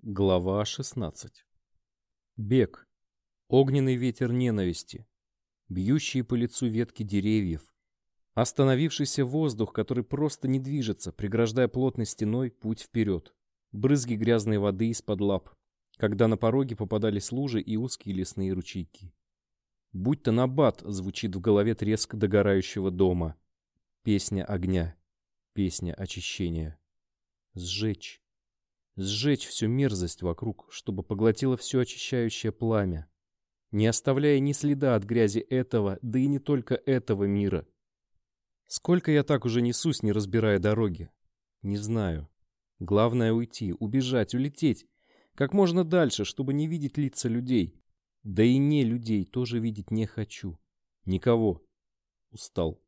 Глава 16 Бег. Огненный ветер ненависти. Бьющие по лицу ветки деревьев. Остановившийся воздух, который просто не движется, преграждая плотной стеной путь вперед. Брызги грязной воды из-под лап, когда на пороге попадались лужи и узкие лесные ручейки. Будь то набат, звучит в голове треск догорающего дома. Песня огня. Песня очищения. Сжечь. Сжечь всю мерзость вокруг, чтобы поглотило все очищающее пламя, не оставляя ни следа от грязи этого, да и не только этого мира. Сколько я так уже несусь, не разбирая дороги? Не знаю. Главное уйти, убежать, улететь. Как можно дальше, чтобы не видеть лица людей. Да и не людей тоже видеть не хочу. Никого. Устал.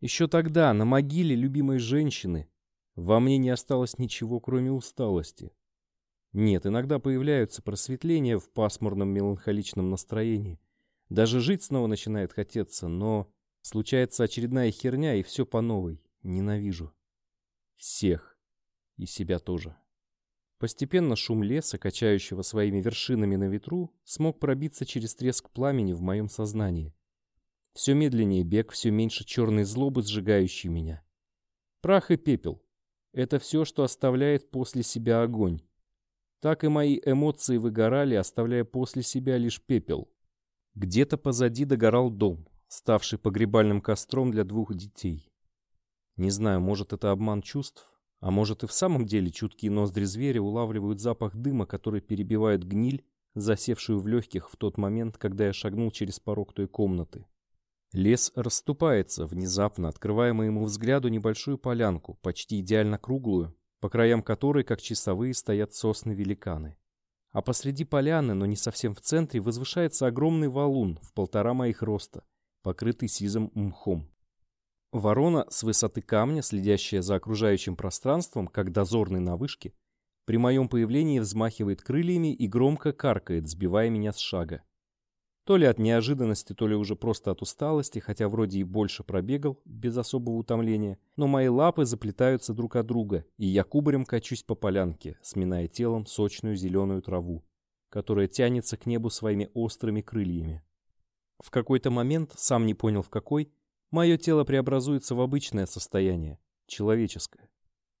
Еще тогда, на могиле любимой женщины, во мне не осталось ничего, кроме усталости. Нет, иногда появляются просветления в пасмурном меланхоличном настроении. Даже жить снова начинает хотеться, но случается очередная херня, и все по новой. Ненавижу. Всех. И себя тоже. Постепенно шум леса, качающего своими вершинами на ветру, смог пробиться через треск пламени в моем сознании. Все медленнее бег, все меньше черной злобы, сжигающей меня. Прах и пепел. Это все, что оставляет после себя огонь. Так и мои эмоции выгорали, оставляя после себя лишь пепел. Где-то позади догорал дом, ставший погребальным костром для двух детей. Не знаю, может это обман чувств, а может и в самом деле чуткие ноздри зверя улавливают запах дыма, который перебивает гниль, засевшую в легких в тот момент, когда я шагнул через порог той комнаты. Лес расступается, внезапно открывая моему взгляду небольшую полянку, почти идеально круглую, по краям которой, как часовые, стоят сосны-великаны. А посреди поляны, но не совсем в центре, возвышается огромный валун в полтора моих роста, покрытый сизым мхом. Ворона с высоты камня, следящая за окружающим пространством, как дозорный на вышке, при моем появлении взмахивает крыльями и громко каркает, сбивая меня с шага. То ли от неожиданности, то ли уже просто от усталости, хотя вроде и больше пробегал, без особого утомления, но мои лапы заплетаются друг от друга, и я кубарем качусь по полянке, сминая телом сочную зеленую траву, которая тянется к небу своими острыми крыльями. В какой-то момент, сам не понял в какой, мое тело преобразуется в обычное состояние, человеческое.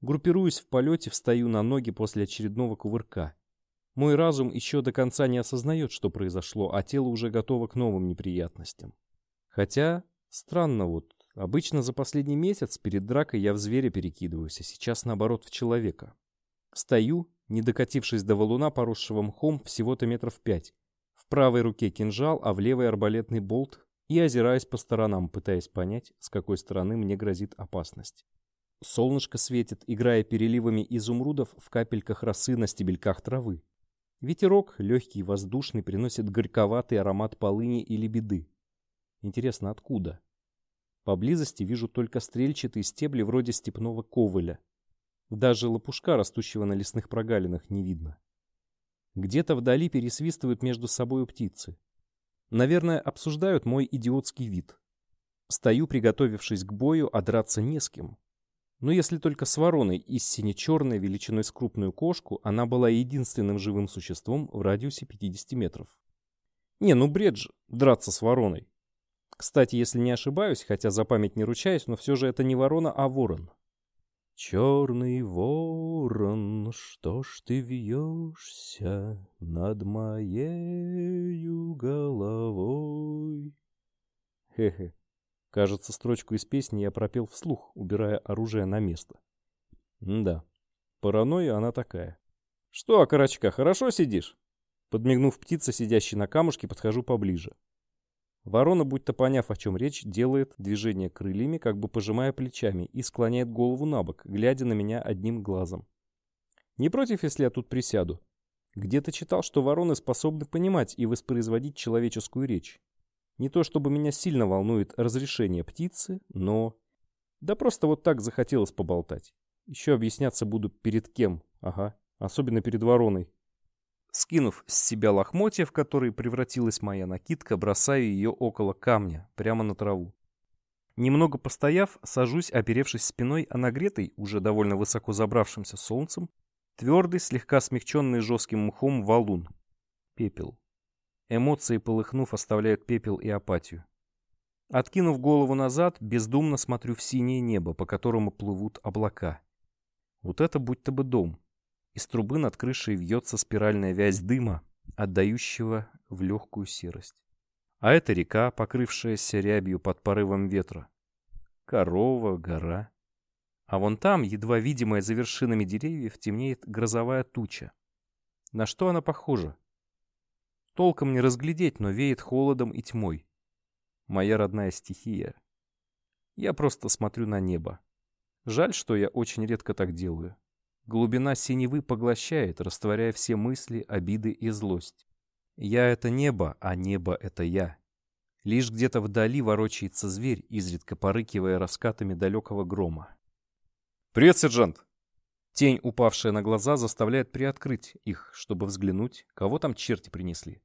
Группируясь в полете, встаю на ноги после очередного кувырка – мой разум еще до конца не осознает, что произошло, а тело уже готово к новым неприятностям. Хотя, странно вот, обычно за последний месяц перед дракой я в зверя перекидываюсь, а сейчас наоборот в человека. Стою, не докатившись до валуна, поросшего мхом всего-то метров пять. В правой руке кинжал, а в левой арбалетный болт, и озираюсь по сторонам, пытаясь понять, с какой стороны мне грозит опасность. Солнышко светит, играя переливами изумрудов в капельках росы на стебельках травы. Ветерок, легкий и воздушный, приносит горьковатый аромат полыни или беды. Интересно, откуда? Поблизости вижу только стрельчатые стебли вроде степного ковыля. Даже лопушка, растущего на лесных прогалинах, не видно. Где-то вдали пересвистывают между собой птицы. Наверное, обсуждают мой идиотский вид. Стою, приготовившись к бою, а драться не с кем. Но если только с вороной из сине-черной величиной с крупную кошку, она была единственным живым существом в радиусе 50 метров. Не, ну бред же, драться с вороной. Кстати, если не ошибаюсь, хотя за память не ручаюсь, но все же это не ворона, а ворон. Черный ворон, что ж ты вьешься над моею головой? Хе-хе. Кажется, строчку из песни я пропел вслух, убирая оружие на место. М да, паранойя она такая. «Что, окорочка, хорошо сидишь?» Подмигнув птице, сидящей на камушке, подхожу поближе. Ворона, будто поняв, о чем речь, делает движение крыльями, как бы пожимая плечами, и склоняет голову на бок, глядя на меня одним глазом. Не против, если я тут присяду? Где-то читал, что вороны способны понимать и воспроизводить человеческую речь. Не то чтобы меня сильно волнует разрешение птицы, но... Да просто вот так захотелось поболтать. Еще объясняться буду перед кем, ага, особенно перед вороной. Скинув с себя лохмотья, в которые превратилась моя накидка, бросаю ее около камня, прямо на траву. Немного постояв, сажусь, оперевшись спиной о нагретый, уже довольно высоко забравшимся солнцем, Твердый, слегка смягченный жестким мхом валун. Пепел. Эмоции, полыхнув, оставляют пепел и апатию. Откинув голову назад, бездумно смотрю в синее небо, по которому плывут облака. Вот это будто бы дом. Из трубы над крышей вьется спиральная вязь дыма, отдающего в легкую серость. А это река, покрывшаяся рябью под порывом ветра. Корова, гора. А вон там, едва видимая за вершинами деревьев, темнеет грозовая туча. На что она похожа? Толком не разглядеть, но веет холодом и тьмой. Моя родная стихия. Я просто смотрю на небо. Жаль, что я очень редко так делаю. Глубина синевы поглощает, растворяя все мысли, обиды и злость. Я — это небо, а небо — это я. Лишь где-то вдали ворочается зверь, изредка порыкивая раскатами далекого грома. «Привет, сержант!» Тень, упавшая на глаза, заставляет приоткрыть их, чтобы взглянуть, кого там черти принесли.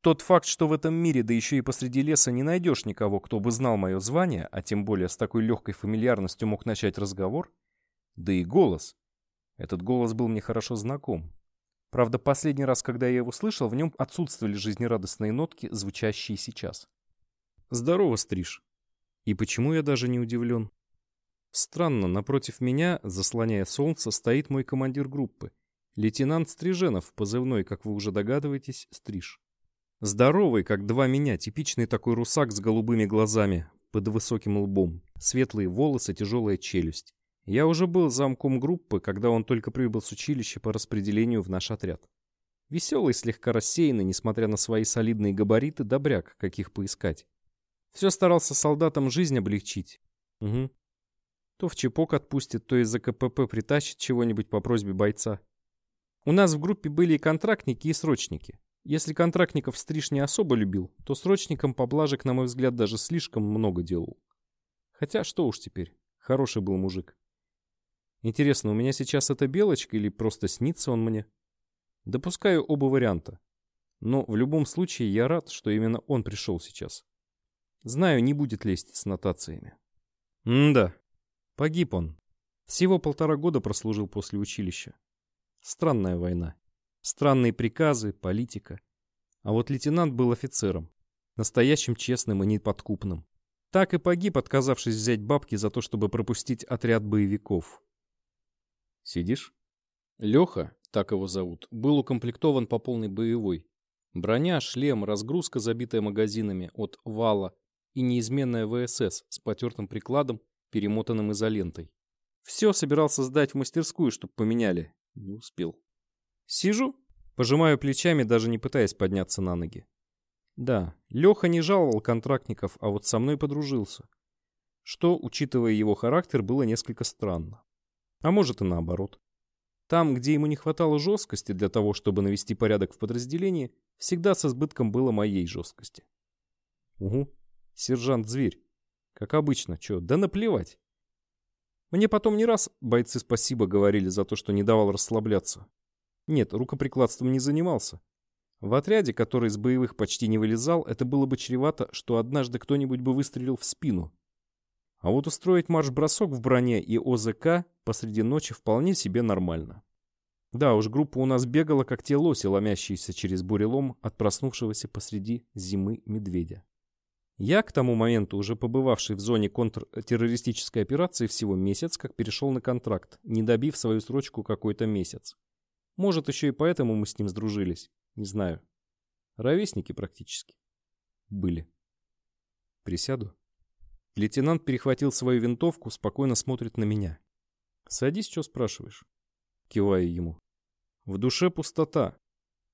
Тот факт, что в этом мире, да еще и посреди леса, не найдешь никого, кто бы знал мое звание, а тем более с такой легкой фамильярностью мог начать разговор, да и голос. Этот голос был мне хорошо знаком. Правда, последний раз, когда я его слышал, в нем отсутствовали жизнерадостные нотки, звучащие сейчас. Здорово, Стриж. И почему я даже не удивлен? Странно, напротив меня, заслоняя солнце, стоит мой командир группы. Лейтенант Стриженов, позывной, как вы уже догадываетесь, Стриж. Здоровый, как два меня, типичный такой русак с голубыми глазами, под высоким лбом, светлые волосы, тяжелая челюсть. Я уже был замком группы, когда он только прибыл с училища по распределению в наш отряд. Веселый, слегка рассеянный, несмотря на свои солидные габариты, добряк, каких поискать. Все старался солдатам жизнь облегчить. Угу. То в чепок отпустит, то из-за КПП притащит чего-нибудь по просьбе бойца. У нас в группе были и контрактники, и срочники. Если контрактников Стриж не особо любил, то срочникам поблажек, на мой взгляд, даже слишком много делал. Хотя, что уж теперь, хороший был мужик. Интересно, у меня сейчас это белочка или просто снится он мне? Допускаю оба варианта. Но в любом случае я рад, что именно он пришел сейчас. Знаю, не будет лезть с нотациями. М-да. Погиб он. Всего полтора года прослужил после училища. Странная война. Странные приказы, политика. А вот лейтенант был офицером. Настоящим честным и неподкупным. Так и погиб, отказавшись взять бабки за то, чтобы пропустить отряд боевиков. Сидишь? Леха, так его зовут, был укомплектован по полной боевой. Броня, шлем, разгрузка, забитая магазинами от вала и неизменная ВСС с потертым прикладом, перемотанным изолентой. Все собирался сдать в мастерскую, чтобы поменяли. Не успел. Сижу, пожимаю плечами, даже не пытаясь подняться на ноги. Да, Леха не жаловал контрактников, а вот со мной подружился. Что, учитывая его характер, было несколько странно. А может и наоборот. Там, где ему не хватало жесткости для того, чтобы навести порядок в подразделении, всегда с избытком было моей жесткости. Угу, сержант-зверь. Как обычно, чё, да наплевать. Мне потом не раз бойцы спасибо говорили за то, что не давал расслабляться. Нет, рукоприкладством не занимался. В отряде, который из боевых почти не вылезал, это было бы чревато, что однажды кто-нибудь бы выстрелил в спину, а вот устроить марш-бросок в броне и ОЗК посреди ночи вполне себе нормально. Да уж, группа у нас бегала, как те лоси, ломящиеся через бурелом от проснувшегося посреди зимы медведя. Я, к тому моменту, уже побывавший в зоне контртеррористической операции всего месяц, как перешел на контракт, не добив свою срочку какой-то месяц. Может, еще и поэтому мы с ним сдружились. Не знаю. Ровесники практически. Были. Присяду? Лейтенант перехватил свою винтовку, спокойно смотрит на меня. «Садись, что спрашиваешь?» Киваю ему. В душе пустота.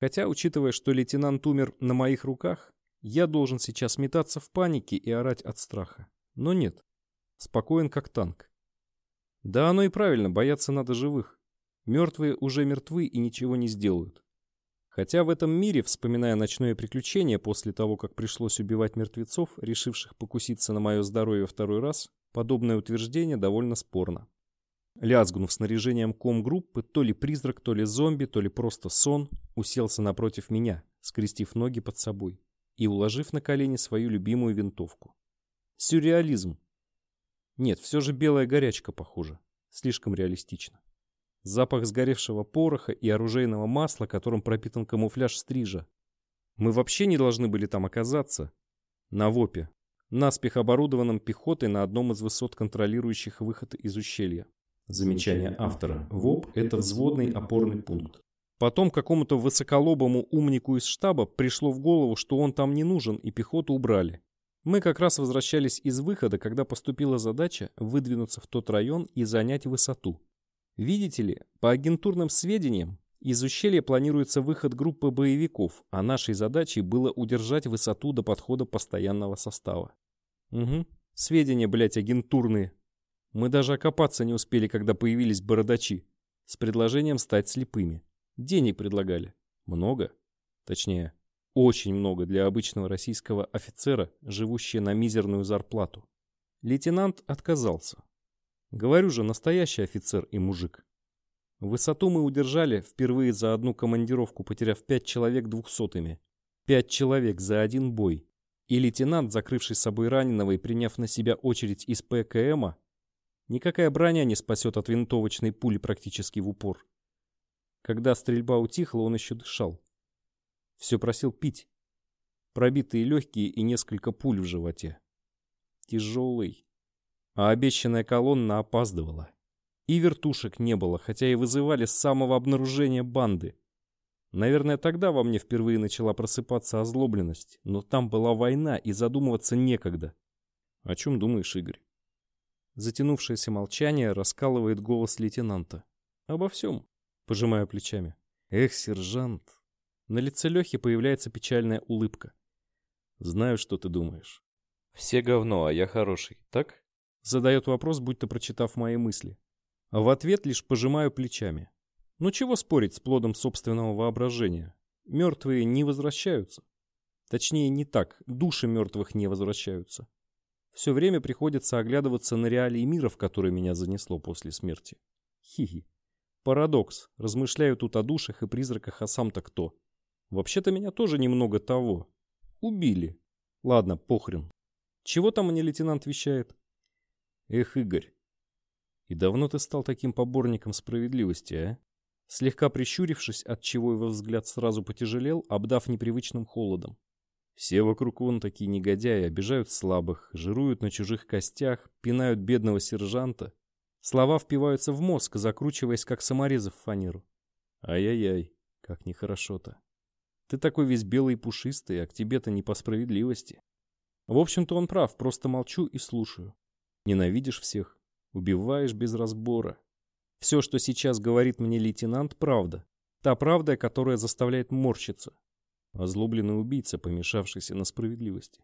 Хотя, учитывая, что лейтенант умер на моих руках, я должен сейчас метаться в панике и орать от страха. Но нет. Спокоен, как танк. Да оно и правильно, бояться надо живых. Мертвые уже мертвы и ничего не сделают. Хотя в этом мире, вспоминая ночное приключение после того, как пришлось убивать мертвецов, решивших покуситься на мое здоровье второй раз, подобное утверждение довольно спорно. Лязгнув снаряжением ком-группы, то ли призрак, то ли зомби, то ли просто сон, уселся напротив меня, скрестив ноги под собой и уложив на колени свою любимую винтовку. Сюрреализм. Нет, все же белая горячка похоже. Слишком реалистично. Запах сгоревшего пороха и оружейного масла, которым пропитан камуфляж стрижа. Мы вообще не должны были там оказаться. На ВОПе, наспех оборудованном пехотой на одном из высот, контролирующих выход из ущелья. Замечание автора. ВОП – это взводный опорный пункт. Потом какому-то высоколобому умнику из штаба пришло в голову, что он там не нужен, и пехоту убрали. Мы как раз возвращались из выхода, когда поступила задача выдвинуться в тот район и занять высоту. Видите ли, по агентурным сведениям, из ущелья планируется выход группы боевиков, а нашей задачей было удержать высоту до подхода постоянного состава. Угу, сведения, блядь, агентурные. Мы даже окопаться не успели, когда появились бородачи. С предложением стать слепыми. Денег предлагали. Много. Точнее, очень много для обычного российского офицера, живущего на мизерную зарплату. Лейтенант отказался. Говорю же, настоящий офицер и мужик. Высоту мы удержали впервые за одну командировку, потеряв пять человек двухсотыми. Пять человек за один бой. И лейтенант, закрывший собой раненого и приняв на себя очередь из ПКМа, никакая броня не спасет от винтовочной пули практически в упор. Когда стрельба утихла, он еще дышал. Все просил пить. Пробитые легкие и несколько пуль в животе. Тяжелый. А обещанная колонна опаздывала. И вертушек не было, хотя и вызывали с самого обнаружения банды. Наверное, тогда во мне впервые начала просыпаться озлобленность, но там была война, и задумываться некогда. О чем думаешь, Игорь? Затянувшееся молчание раскалывает голос лейтенанта. Обо всем, пожимаю плечами. Эх, сержант. На лице Лехи появляется печальная улыбка. Знаю, что ты думаешь. Все говно, а я хороший, так? Задает вопрос, будто прочитав мои мысли. А в ответ лишь пожимаю плечами. Ну чего спорить с плодом собственного воображения? Мертвые не возвращаются. Точнее, не так, души мертвых не возвращаются. Все время приходится оглядываться на реалии мира, в который меня занесло после смерти. Хи-хи. Парадокс. Размышляю тут о душах и призраках, а сам-то кто? Вообще-то меня тоже немного того. Убили. Ладно, похрен. Чего там мне лейтенант вещает? Эх, Игорь, и давно ты стал таким поборником справедливости, а? Слегка прищурившись, от чего его взгляд сразу потяжелел, обдав непривычным холодом. Все вокруг вон такие негодяи, обижают слабых, жируют на чужих костях, пинают бедного сержанта. Слова впиваются в мозг, закручиваясь, как саморезы в фанеру. Ай-яй-яй, как нехорошо-то. Ты такой весь белый и пушистый, а к тебе-то не по справедливости. В общем-то он прав, просто молчу и слушаю. Ненавидишь всех, Убиваешь без разбора. Все, что сейчас говорит мне лейтенант, правда. Та правда, которая заставляет морщиться. Озлобленный убийца, помешавшийся на справедливости.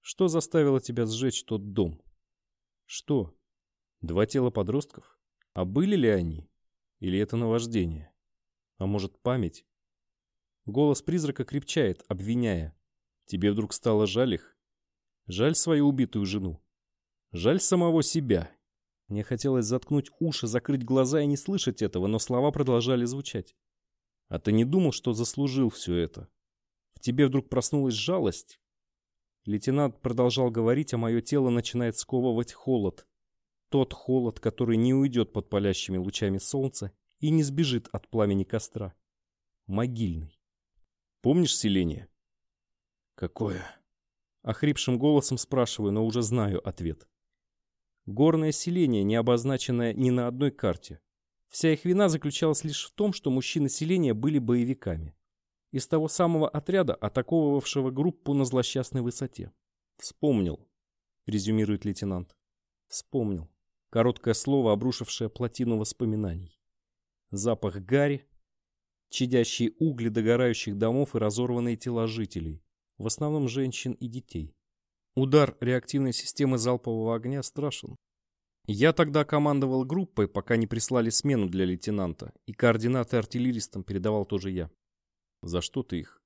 Что заставило тебя сжечь тот дом? Что? Два тела подростков? А были ли они? Или это наваждение? А может, память? Голос призрака крепчает, обвиняя. Тебе вдруг стало жаль их? Жаль свою убитую жену? Жаль самого себя мне хотелось заткнуть уши, закрыть глаза и не слышать этого, но слова продолжали звучать. А ты не думал, что заслужил все это? В тебе вдруг проснулась жалость? Лейтенант продолжал говорить, а мое тело начинает сковывать холод. Тот холод, который не уйдет под палящими лучами солнца и не сбежит от пламени костра. Могильный. Помнишь селение? Какое? Охрипшим голосом спрашиваю, но уже знаю ответ. Горное селение, не обозначенное ни на одной карте. Вся их вина заключалась лишь в том, что мужчины селения были боевиками. Из того самого отряда, атаковывавшего группу на злосчастной высоте. «Вспомнил», — резюмирует лейтенант. «Вспомнил». Короткое слово, обрушившее плотину воспоминаний. Запах гари, чадящие угли догорающих домов и разорванные тела жителей, в основном женщин и детей. Удар реактивной системы залпового огня страшен. Я тогда командовал группой, пока не прислали смену для лейтенанта, и координаты артиллеристам передавал тоже я. За что ты их?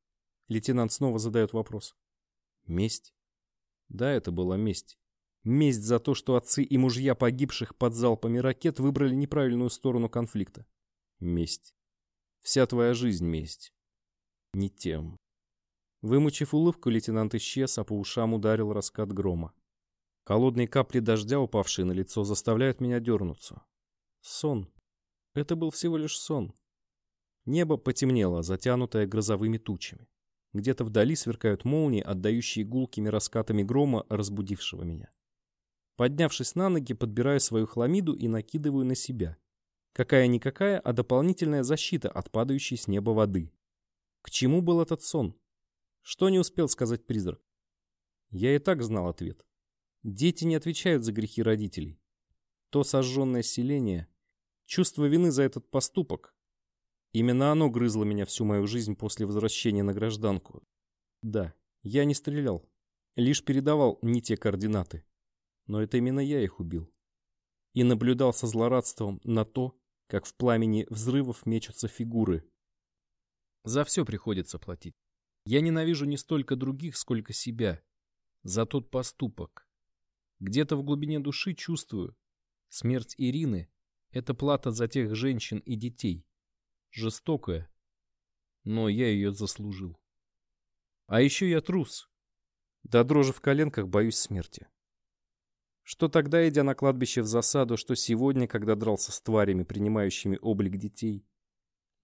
Лейтенант снова задает вопрос. Месть? Да, это была месть. Месть за то, что отцы и мужья погибших под залпами ракет выбрали неправильную сторону конфликта. Месть. Вся твоя жизнь месть. Не тем. Вымучив улыбку, лейтенант исчез, а по ушам ударил раскат грома. Холодные капли дождя, упавшие на лицо, заставляют меня дернуться. Сон. Это был всего лишь сон. Небо потемнело, затянутое грозовыми тучами. Где-то вдали сверкают молнии, отдающие гулкими раскатами грома, разбудившего меня. Поднявшись на ноги, подбираю свою хламиду и накидываю на себя. Какая-никакая, а дополнительная защита от падающей с неба воды. К чему был этот сон? Что не успел сказать призрак? Я и так знал ответ. Дети не отвечают за грехи родителей. То сожженное селение, чувство вины за этот поступок. Именно оно грызло меня всю мою жизнь после возвращения на гражданку. Да, я не стрелял, лишь передавал не те координаты но это именно я их убил. И наблюдал со злорадством на то, как в пламени взрывов мечутся фигуры. За все приходится платить. Я ненавижу не столько других, сколько себя. За тот поступок. Где-то в глубине души чувствую, смерть Ирины — это плата за тех женщин и детей. Жестокая, но я ее заслужил. А еще я трус. До дрожи в коленках боюсь смерти. Что тогда, идя на кладбище в засаду, что сегодня, когда дрался с тварями, принимающими облик детей.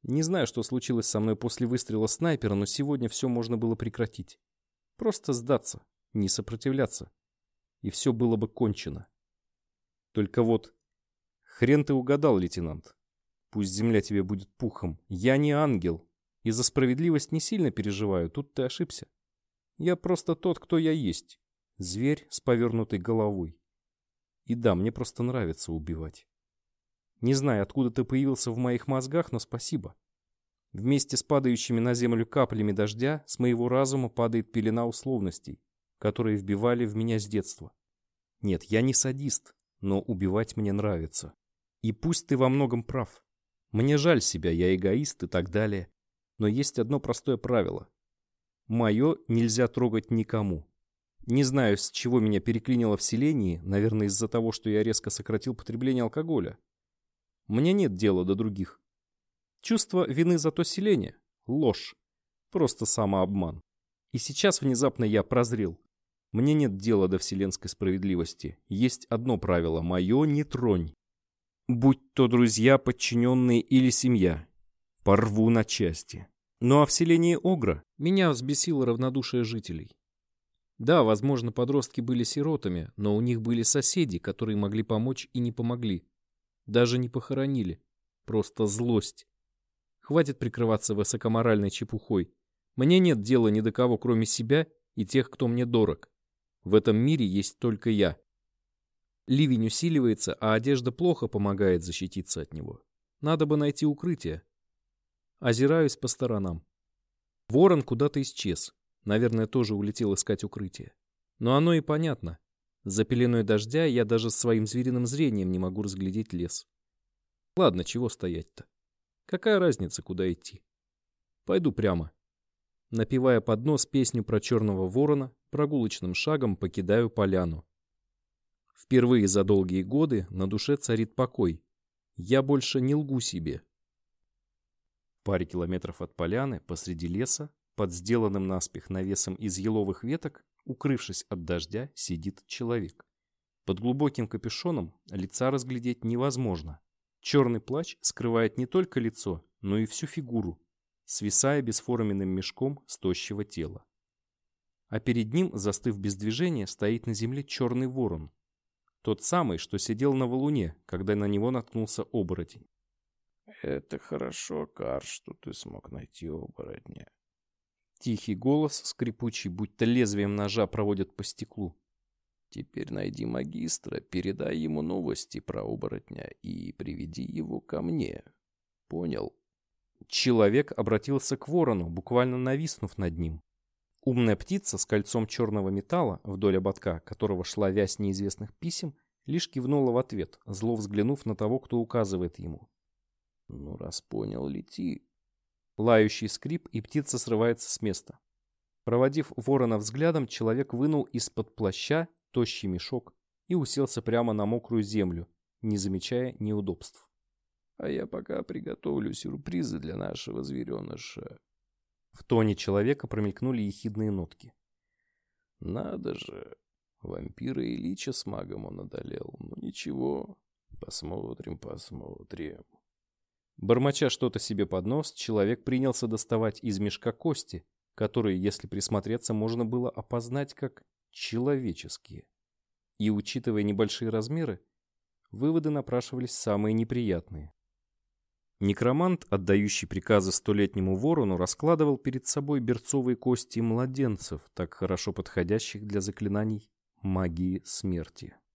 Не знаю, что случилось со мной после выстрела снайпера, но сегодня все можно было прекратить. Просто сдаться, не сопротивляться. И все было бы кончено. Только вот, хрен ты угадал, лейтенант. Пусть земля тебе будет пухом. Я не ангел. И за справедливость не сильно переживаю, тут ты ошибся. Я просто тот, кто я есть. Зверь с повернутой головой. И да, мне просто нравится убивать. Не знаю, откуда ты появился в моих мозгах, но спасибо. Вместе с падающими на землю каплями дождя с моего разума падает пелена условностей, которые вбивали в меня с детства. Нет, я не садист, но убивать мне нравится. И пусть ты во многом прав. Мне жаль себя, я эгоист и так далее. Но есть одно простое правило. Мое нельзя трогать никому. Не знаю, с чего меня переклинило в селении, наверное, из-за того, что я резко сократил потребление алкоголя. Мне нет дела до других. Чувство вины за то селение — ложь. Просто самообман. И сейчас внезапно я прозрел. Мне нет дела до вселенской справедливости. Есть одно правило — мое не тронь. Будь то друзья, подчиненные или семья. Порву на части. Ну а в селении Огра меня взбесило равнодушие жителей. Да, возможно, подростки были сиротами, но у них были соседи, которые могли помочь и не помогли. Даже не похоронили. Просто злость. Хватит прикрываться высокоморальной чепухой. Мне нет дела ни до кого, кроме себя и тех, кто мне дорог. В этом мире есть только я. Ливень усиливается, а одежда плохо помогает защититься от него. Надо бы найти укрытие. Озираюсь по сторонам. Ворон куда-то исчез. Наверное, тоже улетел искать укрытие. Но оно и понятно. За пеленой дождя я даже своим звериным зрением не могу разглядеть лес. Ладно, чего стоять-то? Какая разница, куда идти? Пойду прямо. Напевая под нос песню про черного ворона, прогулочным шагом покидаю поляну. Впервые за долгие годы на душе царит покой. Я больше не лгу себе. В паре километров от поляны, посреди леса, под сделанным наспех навесом из еловых веток, укрывшись от дождя, сидит человек. Под глубоким капюшоном лица разглядеть невозможно. Черный плащ скрывает не только лицо, но и всю фигуру, свисая бесформенным мешком с тела. А перед ним, застыв без движения, стоит на земле черный ворон. Тот самый, что сидел на валуне, когда на него наткнулся оборотень. «Это хорошо, Кар, что ты смог найти оборотня. Тихий голос, скрипучий, будто лезвием ножа проводят по стеклу. Теперь найди магистра, передай ему новости про оборотня и приведи его ко мне. Понял? Человек обратился к ворону, буквально нависнув над ним. Умная птица с кольцом черного металла, вдоль ободка которого шла вязь неизвестных писем, лишь кивнула в ответ, зло взглянув на того, кто указывает ему. «Ну, раз понял, лети. Лающий скрип, и птица срывается с места. Проводив ворона взглядом, человек вынул из-под плаща тощий мешок и уселся прямо на мокрую землю, не замечая неудобств. «А я пока приготовлю сюрпризы для нашего звереныша». В тоне человека промелькнули ехидные нотки. «Надо же! Вампира и лича с магом он одолел. Ну ничего, посмотрим, посмотрим». Бормоча что-то себе под нос, человек принялся доставать из мешка кости, которые, если присмотреться, можно было опознать как человеческие. И, учитывая небольшие размеры, выводы напрашивались самые неприятные. Некромант, отдающий приказы столетнему ворону, раскладывал перед собой берцовые кости младенцев, так хорошо подходящих для заклинаний магии смерти.